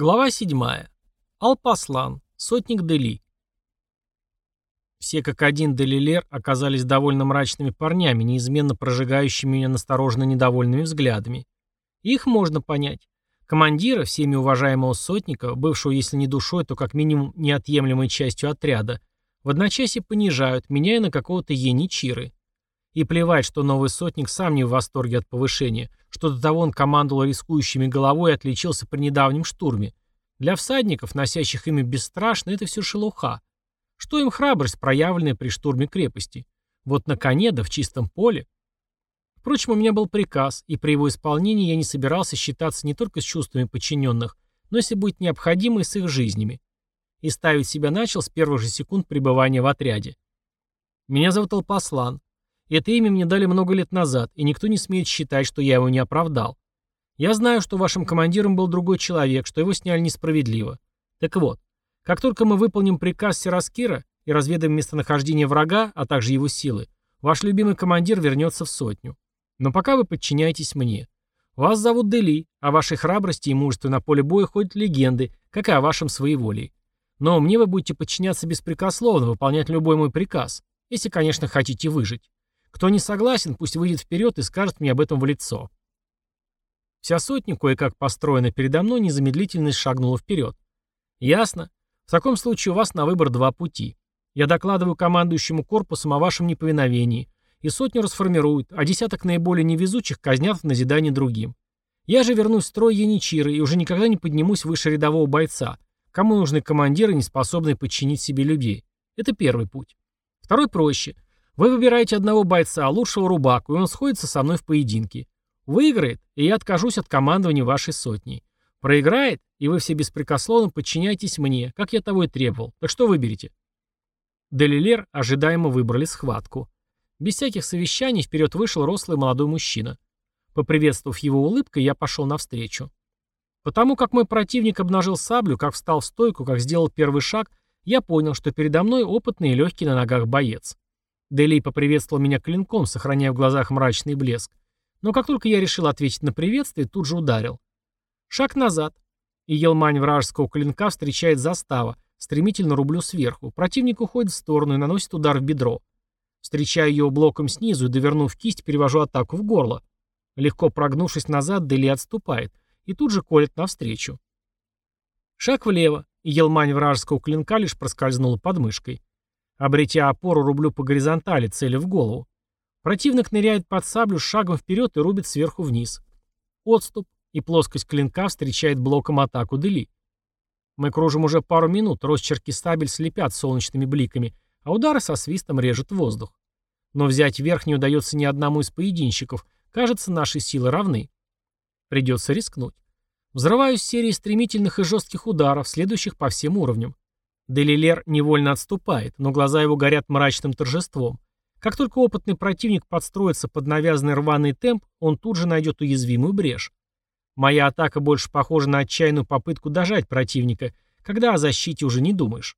Глава 7. Алпаслан, сотник Дели. Все как один Делилер оказались довольно мрачными парнями, неизменно прожигающими меня настороженно недовольными взглядами. Их можно понять. Командира, всеми уважаемого сотника, бывшего если не душой, то как минимум неотъемлемой частью отряда, в одночасье понижают, меняя на какого-то еничиры. И плевать, что новый сотник сам не в восторге от повышения, что до того он командовал рискующими головой и отличился при недавнем штурме. Для всадников, носящих имя бесстрашно, это все шелуха. Что им храбрость, проявленная при штурме крепости? Вот на коне, да в чистом поле. Впрочем, у меня был приказ, и при его исполнении я не собирался считаться не только с чувствами подчиненных, но, если будет необходимо, и с их жизнями. И ставить себя начал с первых же секунд пребывания в отряде. Меня зовут Алпаслан. Это имя мне дали много лет назад, и никто не смеет считать, что я его не оправдал. Я знаю, что вашим командиром был другой человек, что его сняли несправедливо. Так вот, как только мы выполним приказ Сираскира и разведаем местонахождение врага, а также его силы, ваш любимый командир вернется в сотню. Но пока вы подчиняетесь мне. Вас зовут Дели, о вашей храбрости и мужестве на поле боя ходят легенды, как и о вашем своеволии. Но мне вы будете подчиняться беспрекословно, выполнять любой мой приказ, если, конечно, хотите выжить. Кто не согласен, пусть выйдет вперед и скажет мне об этом в лицо. Вся сотня, кое-как построена передо мной, незамедлительно шагнула вперед. Ясно. В таком случае у вас на выбор два пути. Я докладываю командующему корпусом о вашем неповиновении, и сотню расформируют, а десяток наиболее невезучих казнят в назидание другим. Я же вернусь в строй яничиры и уже никогда не поднимусь выше рядового бойца, кому нужны командиры, не способные подчинить себе людей. Это первый путь. Второй проще – вы выбираете одного бойца, лучшего рубаку, и он сходится со мной в поединке. Выиграет, и я откажусь от командования вашей сотни. Проиграет, и вы все беспрекословно подчиняетесь мне, как я того и требовал. Так что выберете?» Делилер ожидаемо выбрали схватку. Без всяких совещаний вперед вышел рослый молодой мужчина. Поприветствовав его улыбкой, я пошел навстречу. Потому как мой противник обнажил саблю, как встал в стойку, как сделал первый шаг, я понял, что передо мной опытный и легкий на ногах боец. Делей поприветствовал меня клинком, сохраняя в глазах мрачный блеск. Но как только я решил ответить на приветствие, тут же ударил. Шаг назад. И елмань вражеского клинка встречает застава. Стремительно рублю сверху. Противник уходит в сторону и наносит удар в бедро. Встречаю его блоком снизу и, довернув кисть, перевожу атаку в горло. Легко прогнувшись назад, Дели отступает. И тут же колет навстречу. Шаг влево. И елмань вражеского клинка лишь проскользнула под мышкой. Обретя опору, рублю по горизонтали, цели в голову. Противник ныряет под саблю шагом вперед и рубит сверху вниз. Отступ, и плоскость клинка встречает блоком атаку Дели. Мы кружим уже пару минут, росчерки сабель слепят солнечными бликами, а удары со свистом режут воздух. Но взять верх не удается ни одному из поединщиков. Кажется, наши силы равны. Придется рискнуть. Взрываюсь серией стремительных и жестких ударов, следующих по всем уровням. Делилер невольно отступает, но глаза его горят мрачным торжеством. Как только опытный противник подстроится под навязанный рваный темп, он тут же найдет уязвимую брешь. Моя атака больше похожа на отчаянную попытку дожать противника, когда о защите уже не думаешь.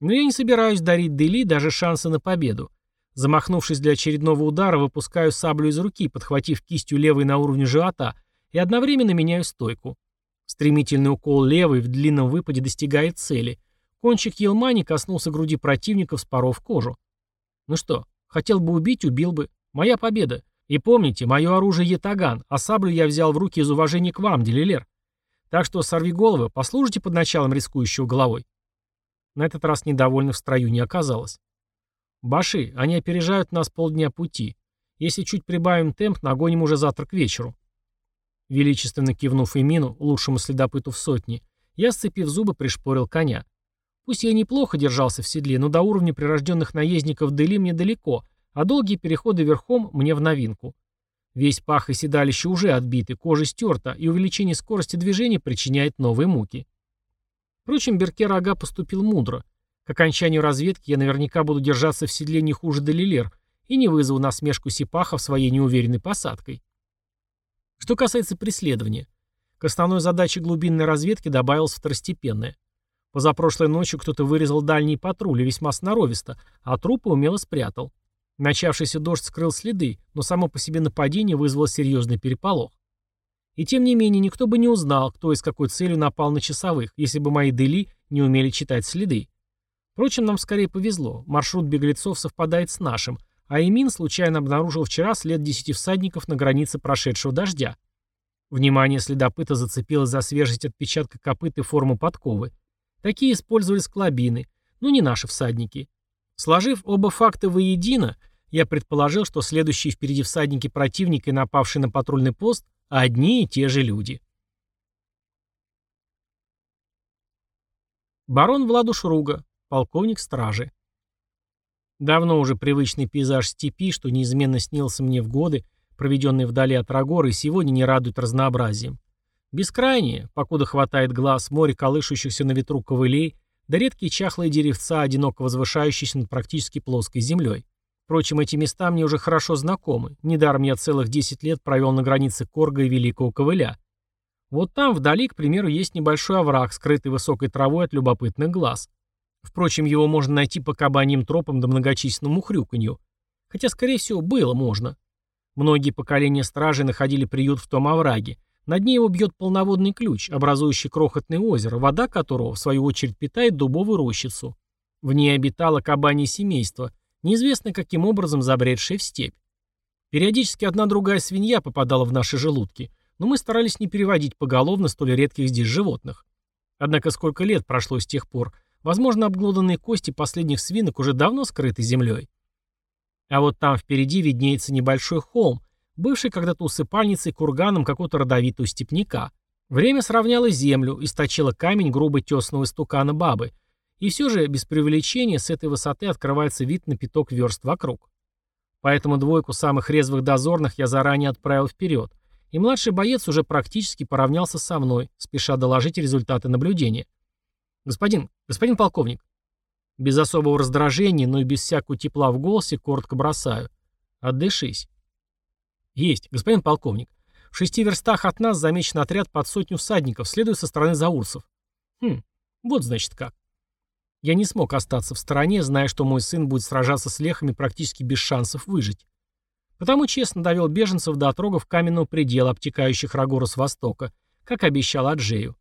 Но я не собираюсь дарить Дели даже шансы на победу. Замахнувшись для очередного удара, выпускаю саблю из руки, подхватив кистью левой на уровне живота, и одновременно меняю стойку. Стремительный укол левой в длинном выпаде достигает цели, Кончик елмани коснулся груди противника, вспоров кожу. Ну что, хотел бы убить, убил бы. Моя победа. И помните, мое оружие етаган, а саблю я взял в руки из уважения к вам, Делилер. Так что сорви головы, послужите под началом рискующего головой. На этот раз недовольных в строю не оказалось. Баши, они опережают нас полдня пути. Если чуть прибавим темп, нагоним уже завтра к вечеру. Величественно кивнув Эмину, лучшему следопыту в сотне, я, сцепив зубы, пришпорил коня. Пусть я неплохо держался в седле, но до уровня прирожденных наездников Дели мне далеко, а долгие переходы верхом мне в новинку. Весь пах и седалище уже отбиты, кожа стерта, и увеличение скорости движения причиняет новые муки. Впрочем, Беркер Ага поступил мудро. К окончанию разведки я наверняка буду держаться в седле не хуже Делилер и не вызову насмешку Сипахов своей неуверенной посадкой. Что касается преследования. К основной задаче глубинной разведки добавилось второстепенное. Позапрошлой ночью кто-то вырезал дальние патрули весьма сноровисто, а трупы умело спрятал. Начавшийся дождь скрыл следы, но само по себе нападение вызвало серьезный переполох. И тем не менее, никто бы не узнал, кто и с какой целью напал на часовых, если бы мои дели не умели читать следы. Впрочем, нам скорее повезло. Маршрут беглецов совпадает с нашим, а Эмин случайно обнаружил вчера след десяти всадников на границе прошедшего дождя. Внимание следопыта зацепилось за свежесть отпечатка копыт и форму подковы. Такие использовали склобины, но не наши всадники. Сложив оба факта воедино, я предположил, что следующие впереди всадники противника и напавшие на патрульный пост – одни и те же люди. Барон Владуш Руга, полковник стражи. Давно уже привычный пейзаж степи, что неизменно снился мне в годы, проведенные вдали от Рагора, и сегодня не радует разнообразием. Бескрайнее, покуда хватает глаз, море колышущихся на ветру ковылей, да редкие чахлые деревца, одиноко возвышающиеся над практически плоской землей. Впрочем, эти места мне уже хорошо знакомы. Недаром я целых 10 лет провел на границе Корга и Великого Ковыля. Вот там, вдали, к примеру, есть небольшой овраг, скрытый высокой травой от любопытных глаз. Впрочем, его можно найти по кабаньим тропам да многочисленному хрюканью. Хотя, скорее всего, было можно. Многие поколения стражей находили приют в том овраге. На дне его бьет полноводный ключ, образующий крохотное озеро, вода которого, в свою очередь, питает дубовую рощицу. В ней обитало кабанье семейство, неизвестно каким образом забредшее в степь. Периодически одна другая свинья попадала в наши желудки, но мы старались не переводить поголовно столь редких здесь животных. Однако сколько лет прошло с тех пор, Возможно, обглоданные кости последних свинок уже давно скрыты землей. А вот там впереди виднеется небольшой холм, бывший когда-то усыпальницей курганом какого-то родовитого степняка. Время сравняло землю, источило камень грубо тесного истукана бабы. И все же, без преувеличения, с этой высоты открывается вид на пяток верст вокруг. Поэтому двойку самых резвых дозорных я заранее отправил вперед, и младший боец уже практически поравнялся со мной, спеша доложить результаты наблюдения. «Господин, господин полковник». Без особого раздражения, но и без всякого тепла в голосе, коротко бросаю. «Отдышись». «Есть, господин полковник. В шести верстах от нас замечен отряд под сотню всадников, следует со стороны заурцев». «Хм, вот значит как». Я не смог остаться в стороне, зная, что мой сын будет сражаться с лехами практически без шансов выжить. Потому честно довел беженцев до отрогов каменного предела, обтекающих Рагора с востока, как обещал Аджею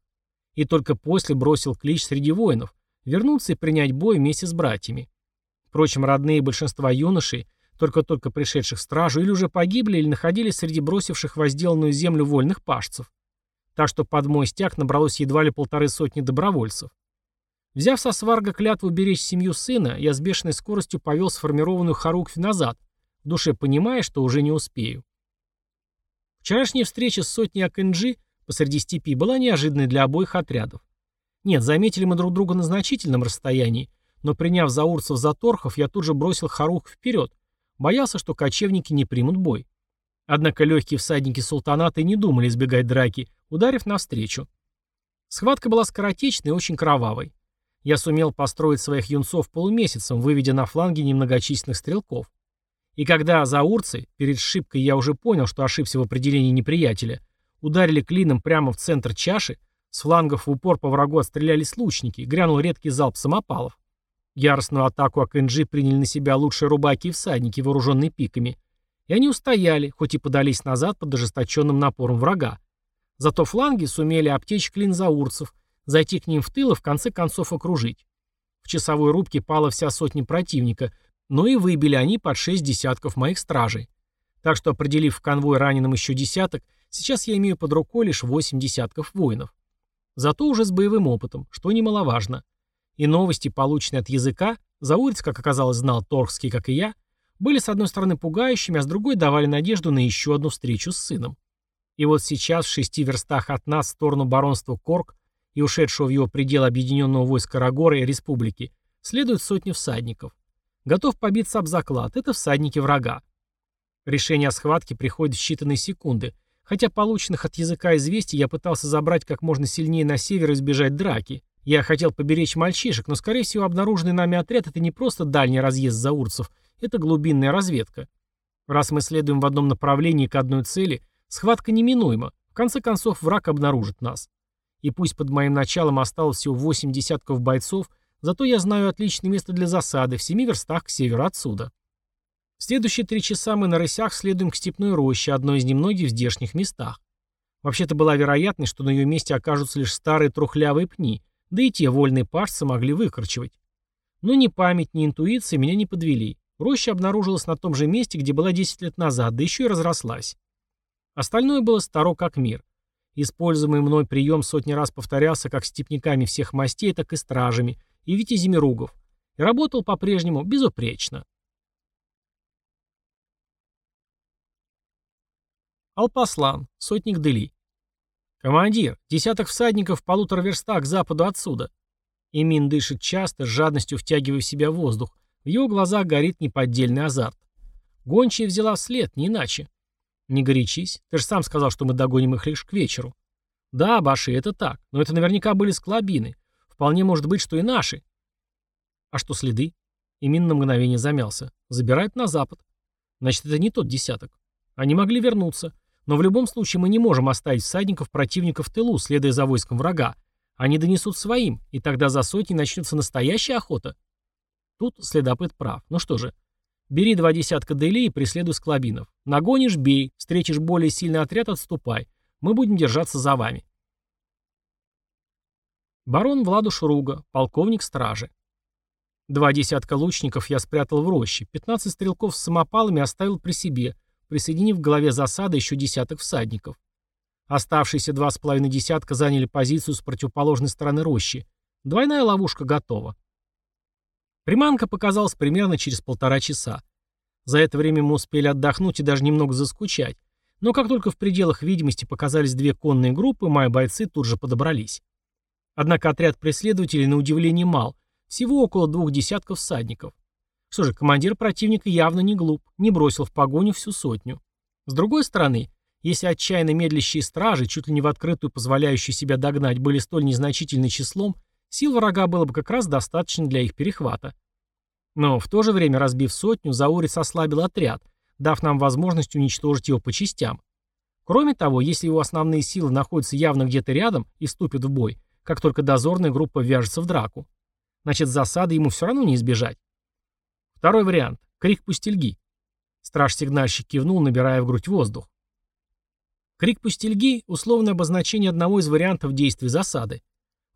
и только после бросил клич среди воинов, вернуться и принять бой вместе с братьями. Впрочем, родные большинства юношей, только-только пришедших стражу, или уже погибли, или находились среди бросивших возделанную землю вольных пашцев. Так что под мой стяг набралось едва ли полторы сотни добровольцев. Взяв со сварга клятву беречь семью сына, я с бешеной скоростью повел сформированную Харукви назад, в душе понимая, что уже не успею. Вчерашняя встреча с сотней Акэнджи посреди степи была неожиданной для обоих отрядов. Нет, заметили мы друг друга на значительном расстоянии, но приняв заурцев за торхов, я тут же бросил Харух вперед, боялся, что кочевники не примут бой. Однако легкие всадники султаната и не думали избегать драки, ударив навстречу. Схватка была скоротечной и очень кровавой. Я сумел построить своих юнцов полумесяцем, выведя на фланге немногочисленных стрелков. И когда заурцы, перед шибкой я уже понял, что ошибся в определении неприятеля, Ударили клином прямо в центр чаши, с флангов в упор по врагу отстрелялись лучники, грянул редкий залп самопалов. Яростную атаку Акэнджи приняли на себя лучшие рубаки и всадники, вооруженные пиками. И они устояли, хоть и подались назад под ожесточенным напором врага. Зато фланги сумели обтечь клин заурцев, зайти к ним в тыл и в конце концов окружить. В часовой рубке пала вся сотня противника, но и выбили они под шесть десятков моих стражей. Так что, определив в конвой раненым еще десяток, Сейчас я имею под рукой лишь 8 десятков воинов. Зато уже с боевым опытом, что немаловажно. И новости, полученные от языка, Заурец, как оказалось, знал Торгский, как и я, были с одной стороны пугающими, а с другой давали надежду на еще одну встречу с сыном. И вот сейчас в шести верстах от нас в сторону баронства Корк и ушедшего в его предел объединенного войска Рагора и Республики следует сотни всадников. Готов побиться об заклад, это всадники врага. Решение о схватке приходит в считанные секунды, Хотя полученных от языка известий я пытался забрать как можно сильнее на север и избежать драки. Я хотел поберечь мальчишек, но, скорее всего, обнаруженный нами отряд — это не просто дальний разъезд заурцев, это глубинная разведка. Раз мы следуем в одном направлении к одной цели, схватка неминуема. В конце концов, враг обнаружит нас. И пусть под моим началом осталось всего восемь десятков бойцов, зато я знаю отличное место для засады в семи верстах к северу отсюда. В следующие три часа мы на рысях следуем к степной роще, одной из немногих в здешних местах. Вообще-то была вероятность, что на ее месте окажутся лишь старые трухлявые пни, да и те вольные пашцы могли выкорчевать. Но ни память, ни интуиция меня не подвели. Роща обнаружилась на том же месте, где была 10 лет назад, да еще и разрослась. Остальное было старо как мир. Используемый мной прием сотни раз повторялся как степняками всех мастей, так и стражами, и витязями ругов, и работал по-прежнему безупречно. Алпаслан, сотник Дели. «Командир, десяток всадников в полутора верстах к западу отсюда». Эмин дышит часто, с жадностью втягивая в себя воздух. В его глазах горит неподдельный азарт. Гончая взяла вслед, не иначе. «Не горячись. Ты же сам сказал, что мы догоним их лишь к вечеру». «Да, Баши, это так. Но это наверняка были склобины. Вполне может быть, что и наши». «А что следы?» Имин на мгновение замялся. «Забирают на запад». «Значит, это не тот десяток. Они могли вернуться. Но в любом случае мы не можем оставить всадников противника в тылу, следуя за войском врага. Они донесут своим, и тогда за сотни начнется настоящая охота». Тут следопыт прав. Ну что же, Бери два десятка делей и преследуй склобинов. Нагонишь – бей, встретишь более сильный отряд – отступай. Мы будем держаться за вами. Барон Владу Шруга, полковник стражи. Два десятка лучников я спрятал в роще, 15 стрелков с самопалами оставил при себе, присоединив к голове засады еще десяток всадников. Оставшиеся два с половиной десятка заняли позицию с противоположной стороны рощи. Двойная ловушка готова. Приманка показалась примерно через полтора часа. За это время мы успели отдохнуть и даже немного заскучать. Но как только в пределах видимости показались две конные группы, мои бойцы тут же подобрались. Однако отряд преследователей на удивление мал, всего около двух десятков всадников. Что же, командир противника явно не глуп, не бросил в погоню всю сотню. С другой стороны, если отчаянно медлящие стражи, чуть ли не в открытую позволяющие себя догнать, были столь незначительным числом, Сил врага было бы как раз достаточно для их перехвата. Но в то же время, разбив сотню, Заурец ослабил отряд, дав нам возможность уничтожить его по частям. Кроме того, если его основные силы находятся явно где-то рядом и вступят в бой, как только дозорная группа вяжется в драку, значит засады ему все равно не избежать. Второй вариант. Крик пустельги. Страж-сигнальщик кивнул, набирая в грудь воздух. Крик пустельги – условное обозначение одного из вариантов действий засады.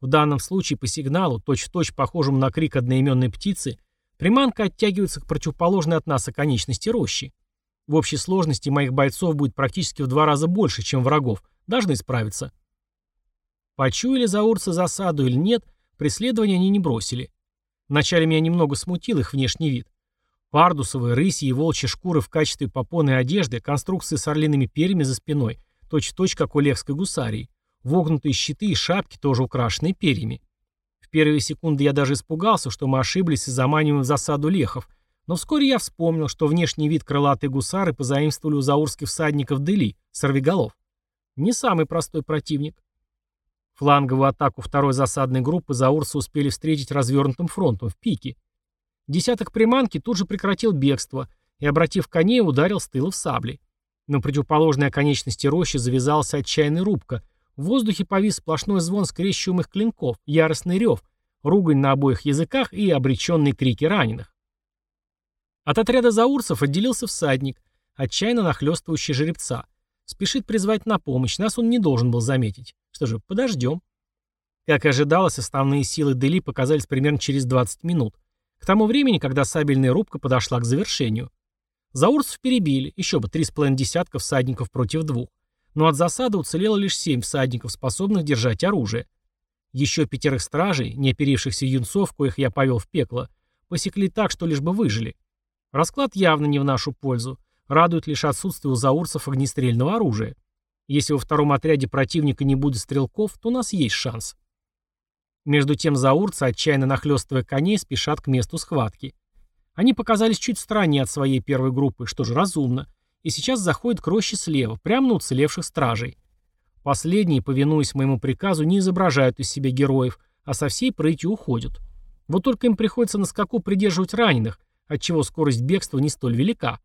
В данном случае по сигналу, точь-в-точь -точь похожему на крик одноименной птицы, приманка оттягивается к противоположной от нас оконечности рощи. В общей сложности моих бойцов будет практически в два раза больше, чем врагов. Должны справиться. Почуяли заурцы засаду или нет, преследование они не бросили. Вначале меня немного смутил их внешний вид. Пардусовые, рыси и волчьи шкуры в качестве попонной одежды, конструкции с орлиными перьями за спиной, точь-в-точь, -точь, как у левской гусарии. Вогнутые щиты и шапки, тоже украшенные перьями. В первые секунды я даже испугался, что мы ошиблись и заманиваем в засаду лехов, но вскоре я вспомнил, что внешний вид крылатой гусары позаимствовали у заурских всадников Дели, сорвиголов. Не самый простой противник. Фланговую атаку второй засадной группы заурцы успели встретить развернутым фронтом в пике. Десяток приманки тут же прекратил бегство и, обратив коней, ударил с тыла в сабли. На противоположной оконечности рощи завязалась отчаянная рубка, в воздухе повис сплошной звон скрещиваемых клинков, яростный рев, ругань на обоих языках и обреченные крики раненых. От отряда заурцев отделился всадник, отчаянно нахлестывающий жеребца. Спешит призвать на помощь, нас он не должен был заметить. Что же, подождем. Как и ожидалось, основные силы Дели показались примерно через 20 минут. К тому времени, когда сабельная рубка подошла к завершению. Заурцев перебили, еще бы три с половиной десятка всадников против двух но от засады уцелело лишь семь всадников, способных держать оружие. Еще пятерых стражей, не оперившихся юнцов, коих я повел в пекло, посекли так, что лишь бы выжили. Расклад явно не в нашу пользу. Радует лишь отсутствие у заурцев огнестрельного оружия. Если во втором отряде противника не будет стрелков, то у нас есть шанс. Между тем заурцы, отчаянно нахлестывая коней, спешат к месту схватки. Они показались чуть стороне от своей первой группы, что же разумно и сейчас заходит к роще слева, прямо на уцелевших стражей. Последние, повинуясь моему приказу, не изображают из себя героев, а со всей прытью уходят. Вот только им приходится на скаку придерживать раненых, отчего скорость бегства не столь велика.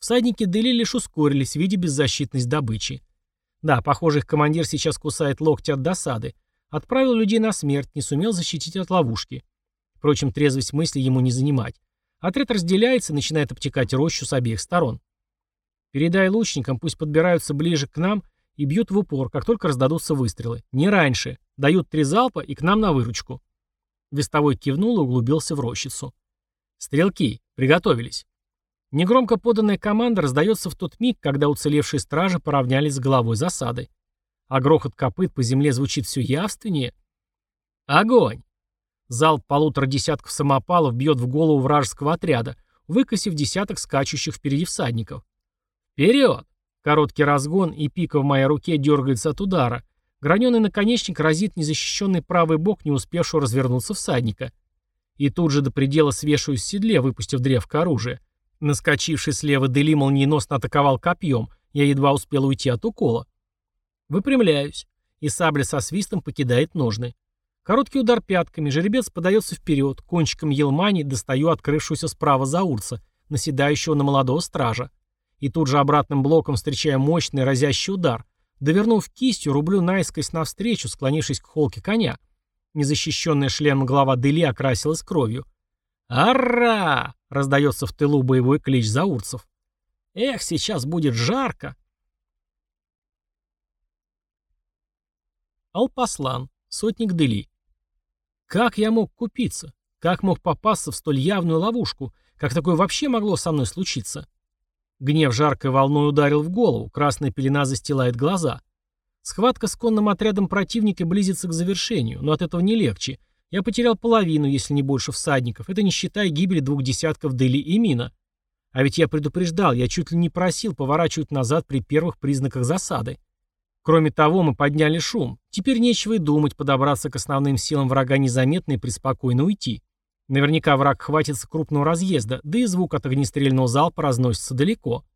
Всадники Дели лишь ускорились, видя беззащитность добычи. Да, похоже, их командир сейчас кусает локти от досады. Отправил людей на смерть, не сумел защитить от ловушки. Впрочем, трезвость мысли ему не занимать. Отряд разделяется и начинает обтекать рощу с обеих сторон. Передай лучникам, пусть подбираются ближе к нам И бьют в упор, как только раздадутся выстрелы. Не раньше. Дают три залпа и к нам на выручку. Вестовой кивнул и углубился в рощицу. «Стрелки, приготовились». Негромко поданная команда раздается в тот миг, когда уцелевшие стражи поравнялись с головой засады. А грохот копыт по земле звучит все явственнее. Огонь! Залп полутора десятков самопалов бьет в голову вражеского отряда, выкосив десяток скачущих впереди всадников. Вперед! Короткий разгон, и пика в моей руке дергается от удара. Граненый наконечник разит незащищенный правый бок, не успевшего развернуться всадника. И тут же до предела свешиваюсь в седле, выпустив древко оружия. Наскочивший слева Дели молниеносно атаковал копьем. Я едва успел уйти от укола. Выпрямляюсь, и сабля со свистом покидает ножны. Короткий удар пятками, жеребец подается вперед, кончиком елмани достаю открывшуюся справа заурца, наседающего на молодого стража. И тут же обратным блоком встречаю мощный разящий удар. Довернув кистью, рублю наискось навстречу, склонившись к холке коня. Незащищенная шлем голова Дели окрасилась кровью. «Ара!» — раздается в тылу боевой клич заурцев. «Эх, сейчас будет жарко!» Алпаслан, сотник Дели. Как я мог купиться? Как мог попасться в столь явную ловушку? Как такое вообще могло со мной случиться? Гнев жаркой волной ударил в голову, красная пелена застилает глаза. Схватка с конным отрядом противника близится к завершению, но от этого не легче. Я потерял половину, если не больше всадников. Это не считая гибели двух десятков Дели и Мина. А ведь я предупреждал, я чуть ли не просил поворачивать назад при первых признаках засады. Кроме того, мы подняли шум. Теперь нечего и думать подобраться к основным силам врага незаметно и преспокойно уйти. Наверняка враг хватится крупного разъезда, да и звук от огнестрельного залпа разносится далеко.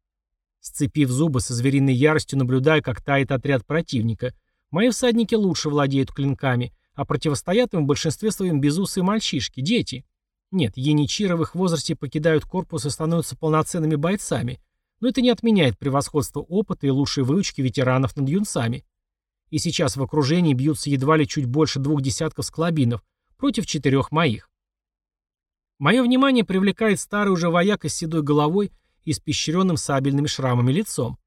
Сцепив зубы со звериной яростью, наблюдаю, как тает отряд противника. Мои всадники лучше владеют клинками, а противостоят им в большинстве своем безусые мальчишки, дети. Нет, яничиры в их возрасте покидают корпус и становятся полноценными бойцами, но это не отменяет превосходство опыта и лучшей выучки ветеранов над юнцами. И сейчас в окружении бьются едва ли чуть больше двух десятков склобинов против четырех моих. Мое внимание привлекает старый уже вояка с седой головой и с пещеренным сабельными шрамами лицом.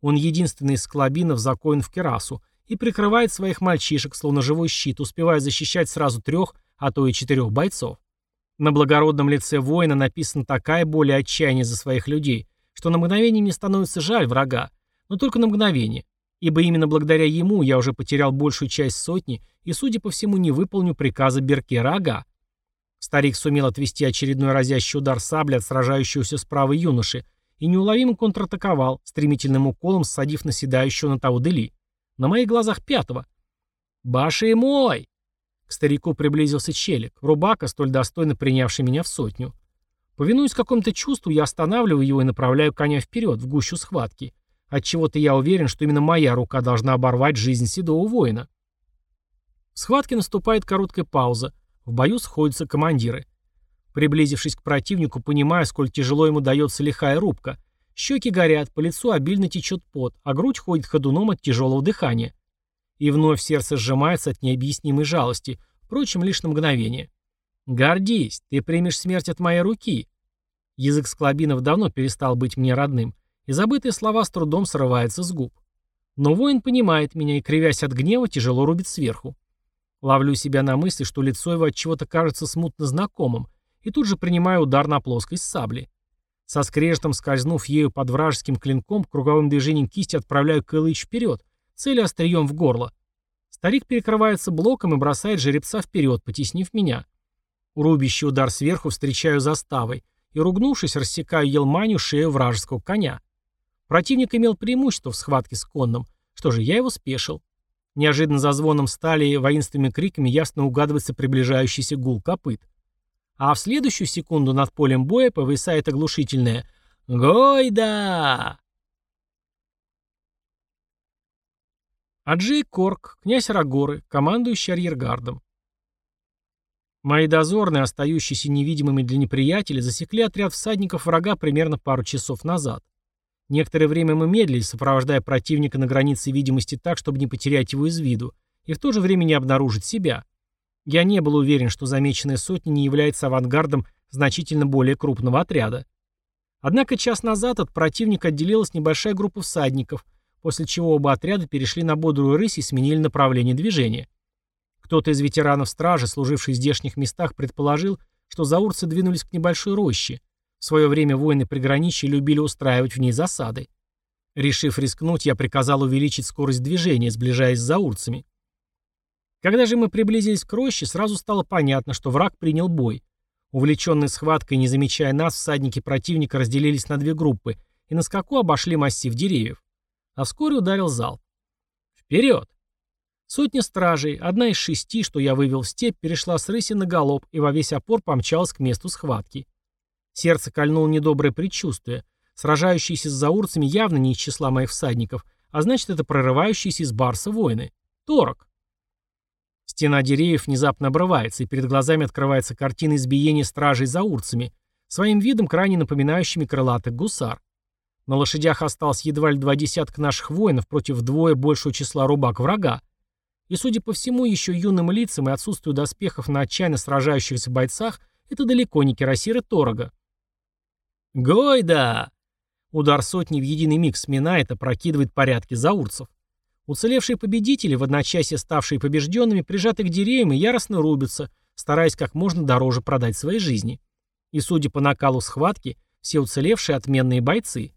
Он единственный из склобинов закоен в керасу, и прикрывает своих мальчишек, словно живой щит, успевая защищать сразу трех, а то и четырех бойцов. На благородном лице воина написана такая боль и отчаяние за своих людей, что на мгновение мне становится жаль врага, но только на мгновение, ибо именно благодаря ему я уже потерял большую часть сотни и, судя по всему, не выполню приказа Беркера Ага. Старик сумел отвести очередной разящий удар сабли от сражающегося справа юноши и неуловимо контратаковал, стремительным уколом ссадив наседающего на того Дели. На моих глазах пятого. «Баши мой!» К старику приблизился челик, рубака, столь достойно принявший меня в сотню. Повинуясь какому-то чувству, я останавливаю его и направляю коня вперед, в гущу схватки. Отчего-то я уверен, что именно моя рука должна оборвать жизнь седого воина. В схватке наступает короткая пауза. В бою сходятся командиры. Приблизившись к противнику, понимаю, сколь тяжело ему дается лихая рубка. Щеки горят, по лицу обильно течет пот, а грудь ходит ходуном от тяжелого дыхания. И вновь сердце сжимается от необъяснимой жалости, впрочем, лишь на мгновение. «Гордись, ты примешь смерть от моей руки». Язык Склобинов давно перестал быть мне родным, и забытые слова с трудом срываются с губ. Но воин понимает меня и, кривясь от гнева, тяжело рубит сверху. Ловлю себя на мысли, что лицо его от чего-то кажется смутно знакомым, и тут же принимаю удар на плоскость сабли. Со скрежетом скользнув ею под вражеским клинком, круговым движением кисти отправляю Кылыч вперед, целя острием в горло. Старик перекрывается блоком и бросает жеребца вперед, потеснив меня. Рубящий удар сверху встречаю заставой и, ругнувшись, рассекаю елманию шею вражеского коня. Противник имел преимущество в схватке с конным. Что же, я его спешил. Неожиданно за звоном стали и воинственными криками ясно угадывается приближающийся гул копыт а в следующую секунду над полем боя повисает оглушительное «Гойда!». Аджей Корк, князь Рагоры, командующий арьергардом. Мои дозорные, остающиеся невидимыми для неприятеля, засекли отряд всадников врага примерно пару часов назад. Некоторое время мы медлили, сопровождая противника на границе видимости так, чтобы не потерять его из виду, и в то же время не обнаружить себя. Я не был уверен, что замеченная сотня не является авангардом значительно более крупного отряда. Однако час назад от противника отделилась небольшая группа всадников, после чего оба отряда перешли на бодрую рысь и сменили направление движения. Кто-то из ветеранов стражи, служивший в здешних местах, предположил, что заурцы двинулись к небольшой роще. В свое время воины приграничья любили устраивать в ней засады. Решив рискнуть, я приказал увеличить скорость движения, сближаясь с заурцами. Когда же мы приблизились к роще, сразу стало понятно, что враг принял бой. Увлеченные схваткой, не замечая нас, всадники противника разделились на две группы и на скаку обошли массив деревьев. А вскоре ударил залп. Вперед! Сотня стражей, одна из шести, что я вывел в степь, перешла с рыси на галоп и во весь опор помчалась к месту схватки. Сердце кольнуло недоброе предчувствие. Сражающиеся с заурцами явно не из числа моих всадников, а значит, это прорывающиеся из барса воины. Торок. Стена деревьев внезапно обрывается, и перед глазами открывается картина избиения стражей за урцами, своим видом крайне напоминающими крылатых гусар. На лошадях осталось едва ли два десятка наших воинов против вдвое большего числа рубак врага. И, судя по всему, еще юным лицам и отсутствию доспехов на отчаянно сражающихся бойцах, это далеко не кирасиры Торога. «Гойда!» Удар сотни в единый миг сминает, опрокидывает порядки заурцев. Уцелевшие победители, в одночасье ставшие побежденными, прижаты к деревьям и яростно рубятся, стараясь как можно дороже продать свои жизни. И судя по накалу схватки, все уцелевшие отменные бойцы.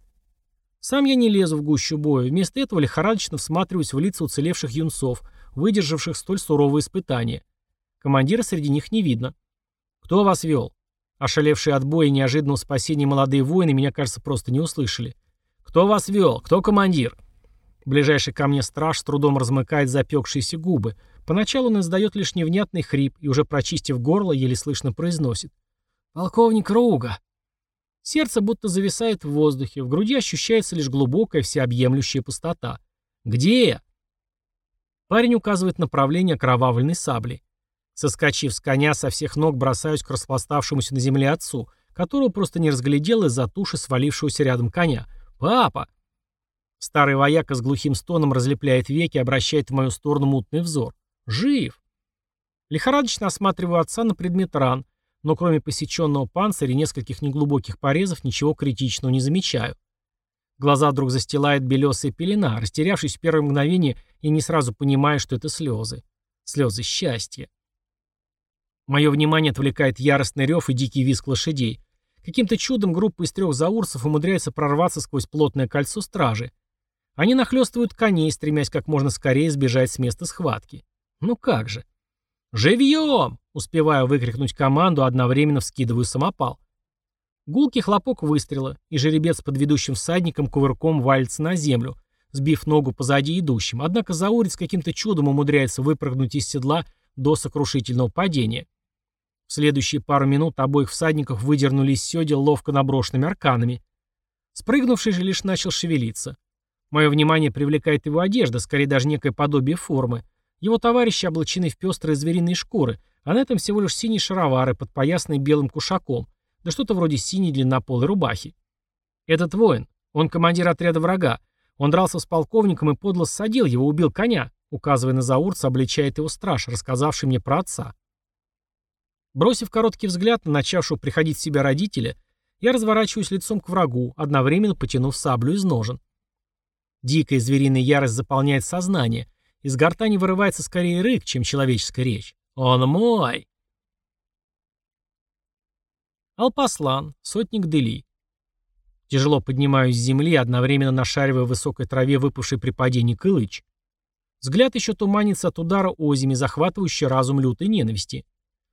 Сам я не лезу в гущу боя, вместо этого лихорадочно всматриваюсь в лица уцелевших юнцов, выдержавших столь суровые испытания. Командира среди них не видно. «Кто вас вел?» Ошалевшие от боя и неожиданного спасения молодые воины меня, кажется, просто не услышали. «Кто вас вел? Кто командир?» Ближайший ко мне страж с трудом размыкает запекшиеся губы. Поначалу он издает лишь невнятный хрип и, уже прочистив горло, еле слышно произносит. «Полковник Руга!» Сердце будто зависает в воздухе, в груди ощущается лишь глубокая всеобъемлющая пустота. «Где я?» Парень указывает направление окровавленной сабли. Соскочив с коня, со всех ног бросаюсь к распластавшемуся на земле отцу, которого просто не разглядел из-за туши свалившегося рядом коня. «Папа!» Старый вояка с глухим стоном разлепляет веки и обращает в мою сторону мутный взор. Жив! Лихорадочно осматриваю отца на предмет ран, но кроме посеченного панциря и нескольких неглубоких порезов ничего критичного не замечаю. Глаза вдруг застилает белесая пелена, растерявшись в первое мгновение и не сразу понимая, что это слезы. Слезы счастья. Мое внимание отвлекает яростный рев и дикий визг лошадей. Каким-то чудом группа из трех заурцев умудряется прорваться сквозь плотное кольцо стражи. Они нахлестывают коней, стремясь как можно скорее сбежать с места схватки. Ну как же. «Живьем!» — успеваю выкрикнуть команду, одновременно вскидываю самопал. Гулкий хлопок выстрела, и жеребец под ведущим всадником кувырком валится на землю, сбив ногу позади идущим, однако заурец каким-то чудом умудряется выпрыгнуть из седла до сокрушительного падения. В следующие пару минут обоих всадников выдернули из седел ловко наброшенными арканами. Спрыгнувший же лишь начал шевелиться. Мое внимание привлекает его одежда, скорее даже некое подобие формы. Его товарищи облачены в пестрые звериные шкуры, а на этом всего лишь синие шаровары, подпоясанные белым кушаком, да что-то вроде синей длиннополой рубахи. Этот воин, он командир отряда врага. Он дрался с полковником и подло ссадил его, убил коня, указывая на заурца, обличает его страж, рассказавший мне про отца. Бросив короткий взгляд на начавшего приходить в себя родителя, я разворачиваюсь лицом к врагу, одновременно потянув саблю из ножен. Дикая звериная ярость заполняет сознание. Из гортани вырывается скорее рык, чем человеческая речь. «Он мой!» Алпаслан, сотник Дели. Тяжело поднимаюсь с земли, одновременно нашаривая в высокой траве выпавший при падении кылыч. Взгляд еще туманится от удара озими, захватывающий разум лютой ненависти.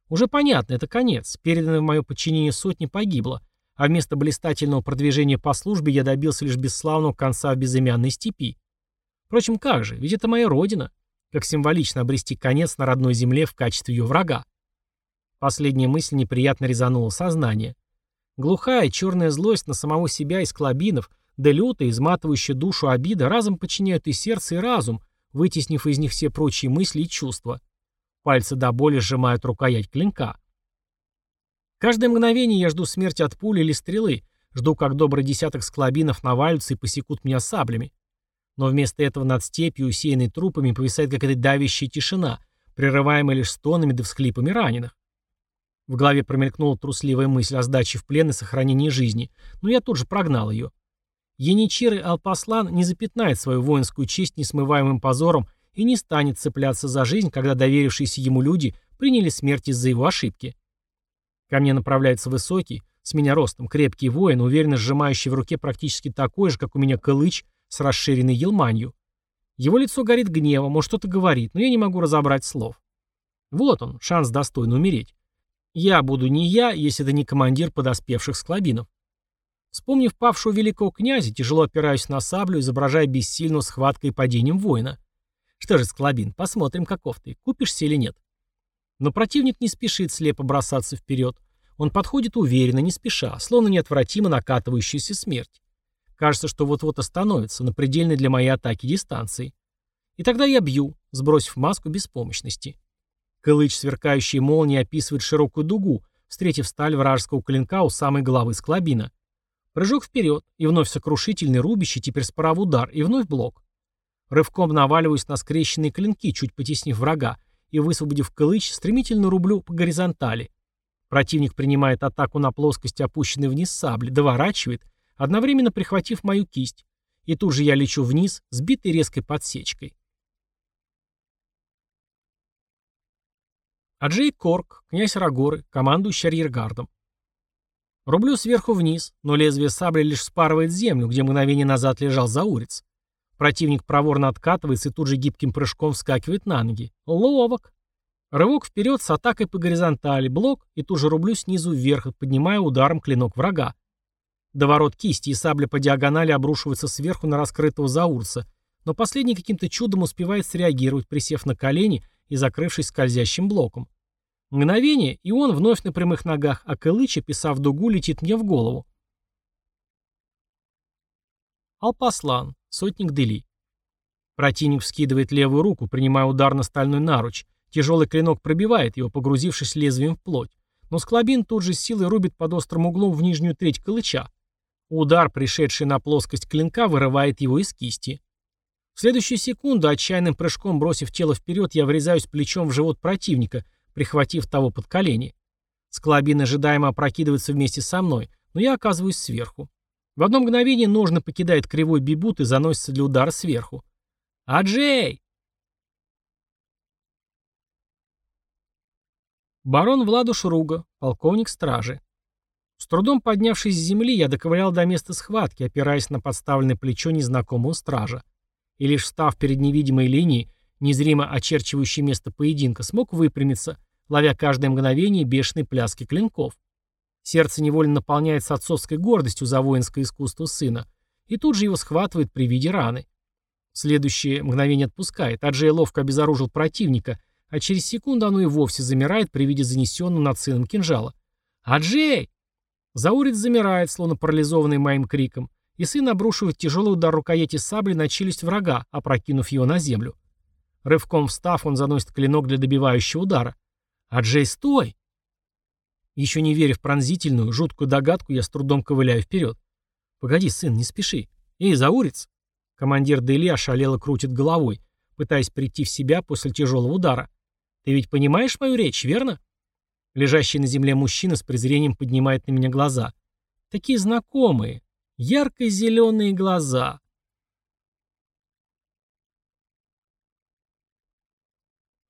Уже понятно, это конец. Переданное в мое подчинение сотни погибло а вместо блистательного продвижения по службе я добился лишь бесславного конца в безымянной степи. Впрочем, как же, ведь это моя родина. Как символично обрести конец на родной земле в качестве ее врага. Последняя мысль неприятно резанула сознание. Глухая, черная злость на самого себя из клобинов, да лютая, изматывающая душу обида разом подчиняют и сердце, и разум, вытеснив из них все прочие мысли и чувства. Пальцы до боли сжимают рукоять клинка. Каждое мгновение я жду смерти от пули или стрелы, жду, как добрый десяток склобинов навалятся и посекут меня саблями. Но вместо этого над степью, усеянной трупами, повисает какая-то давящая тишина, прерываемая лишь стонами да всхлипами раненых. В голове промелькнула трусливая мысль о сдаче в плен и сохранении жизни, но я тут же прогнал ее. Яничир и Алпаслан не запятнает свою воинскую честь несмываемым позором и не станет цепляться за жизнь, когда доверившиеся ему люди приняли смерть из-за его ошибки. Ко мне направляется высокий, с меня ростом, крепкий воин, уверенно сжимающий в руке практически такой же, как у меня кылыч с расширенной елманью. Его лицо горит гневом, он что-то говорит, но я не могу разобрать слов. Вот он, шанс достойно умереть. Я буду не я, если это не командир подоспевших склабинов. Вспомнив павшего великого князя, тяжело опираюсь на саблю, изображая бессильную схваткой и падением воина. Что же, Склабин, посмотрим, каков ты, купишься или нет. Но противник не спешит слепо бросаться вперед. Он подходит уверенно, не спеша, словно неотвратимо накатывающаяся смерть. Кажется, что вот-вот остановится на предельной для моей атаки дистанции. И тогда я бью, сбросив маску беспомощности. Кылыч, сверкающий молнией, описывает широкую дугу, встретив сталь вражеского клинка у самой головы склабина. Прыжок вперед, и вновь сокрушительный рубящий, теперь справа удар, и вновь блок. Рывком наваливаюсь на скрещенные клинки, чуть потеснив врага, и, высвободив кылыч, стремительно рублю по горизонтали. Противник принимает атаку на плоскость, опущенной вниз сабли, доворачивает, одновременно прихватив мою кисть. И тут же я лечу вниз, сбитый резкой подсечкой. Аджей Корк, князь Рагоры, командующий арьергардом. Рублю сверху вниз, но лезвие сабли лишь спарывает землю, где мгновение назад лежал заурец. Противник проворно откатывается и тут же гибким прыжком вскакивает на ноги. Ловок. Рывок вперед с атакой по горизонтали, блок, и тут же рублю снизу вверх, поднимая ударом клинок врага. Доворот кисти и сабля по диагонали обрушиваются сверху на раскрытого заурца, но последний каким-то чудом успевает среагировать, присев на колени и закрывшись скользящим блоком. Мгновение, и он вновь на прямых ногах, а Кылыч, описав дугу, летит мне в голову. Алпаслан, сотник Дели. Противник вскидывает левую руку, принимая удар на стальной наруч. Тяжелый клинок пробивает его, погрузившись лезвием в плоть. Но Склобин тут же с силой рубит под острым углом в нижнюю треть кылыча. Удар, пришедший на плоскость клинка, вырывает его из кисти. В следующую секунду, отчаянным прыжком бросив тело вперед, я врезаюсь плечом в живот противника, прихватив того под колени. Склобин ожидаемо опрокидывается вместе со мной, но я оказываюсь сверху. В одно мгновение ножны покидает кривой бибут и заносится для удара сверху. «Аджей!» Барон Владуш Руга, полковник стражи. С трудом поднявшись с земли, я доковылял до места схватки, опираясь на подставленное плечо незнакомого стража и лишь встав перед невидимой линией, незримо очерчивающей место поединка, смог выпрямиться, ловя каждое мгновение бешеной пляски клинков. Сердце невольно наполняется отцовской гордостью за воинское искусство сына, и тут же его схватывает при виде раны. следующее мгновение отпускает, Аджей ловко обезоружил противника, а через секунду оно и вовсе замирает при виде занесенного над сыном кинжала. «Аджей!» Заурец замирает, словно парализованный моим криком и сын обрушивает тяжелый удар рукояти сабли на челюсть врага, опрокинув его на землю. Рывком встав, он заносит клинок для добивающего удара. «А Джей, стой!» Еще не веря в пронзительную, жуткую догадку, я с трудом ковыляю вперед. «Погоди, сын, не спеши. Эй, заурец!» Командир Дели ошалело крутит головой, пытаясь прийти в себя после тяжелого удара. «Ты ведь понимаешь мою речь, верно?» Лежащий на земле мужчина с презрением поднимает на меня глаза. Такие знакомые, Ярко-зеленые глаза.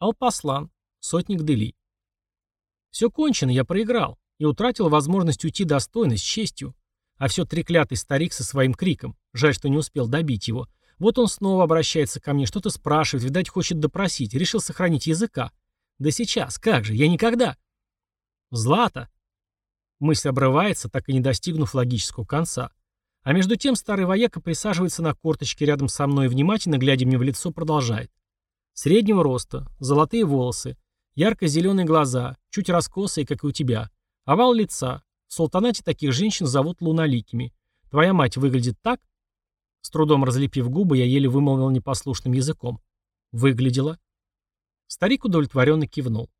Алпаслан, сотник Дели. Все кончено, я проиграл и утратил возможность уйти достойно, с честью. А все треклятый старик со своим криком. Жаль, что не успел добить его. Вот он снова обращается ко мне, что-то спрашивает, видать, хочет допросить, решил сохранить языка. Да сейчас, как же, я никогда. Злата. Мысль обрывается, так и не достигнув логического конца. А между тем старый вояка присаживается на корточке рядом со мной и внимательно, глядя мне в лицо, продолжает. Среднего роста, золотые волосы, ярко-зеленые глаза, чуть раскосые, как и у тебя. Овал лица. В султанате таких женщин зовут луналикими. Твоя мать выглядит так? С трудом разлепив губы, я еле вымолвил непослушным языком. Выглядела. Старик удовлетворенно кивнул.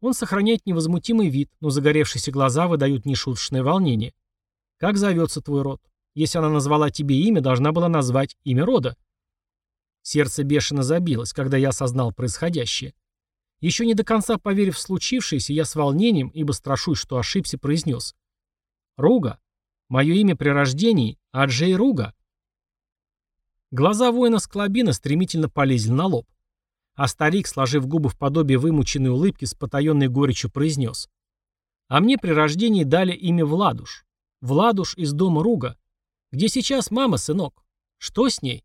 Он сохраняет невозмутимый вид, но загоревшиеся глаза выдают нешуточное волнение. Как зовется твой род? Если она назвала тебе имя, должна была назвать имя рода. Сердце бешено забилось, когда я осознал происходящее. Еще не до конца поверив в случившееся, я с волнением, ибо страшусь, что ошибся, произнес. «Руга. Мое имя при рождении – Аджей Руга». Глаза воина Склобина стремительно полезли на лоб. А старик, сложив губы в подобие вымученной улыбки, с потаенной горечью произнес. «А мне при рождении дали имя Владуш. Владуш из дома Руга. Где сейчас мама, сынок? Что с ней?»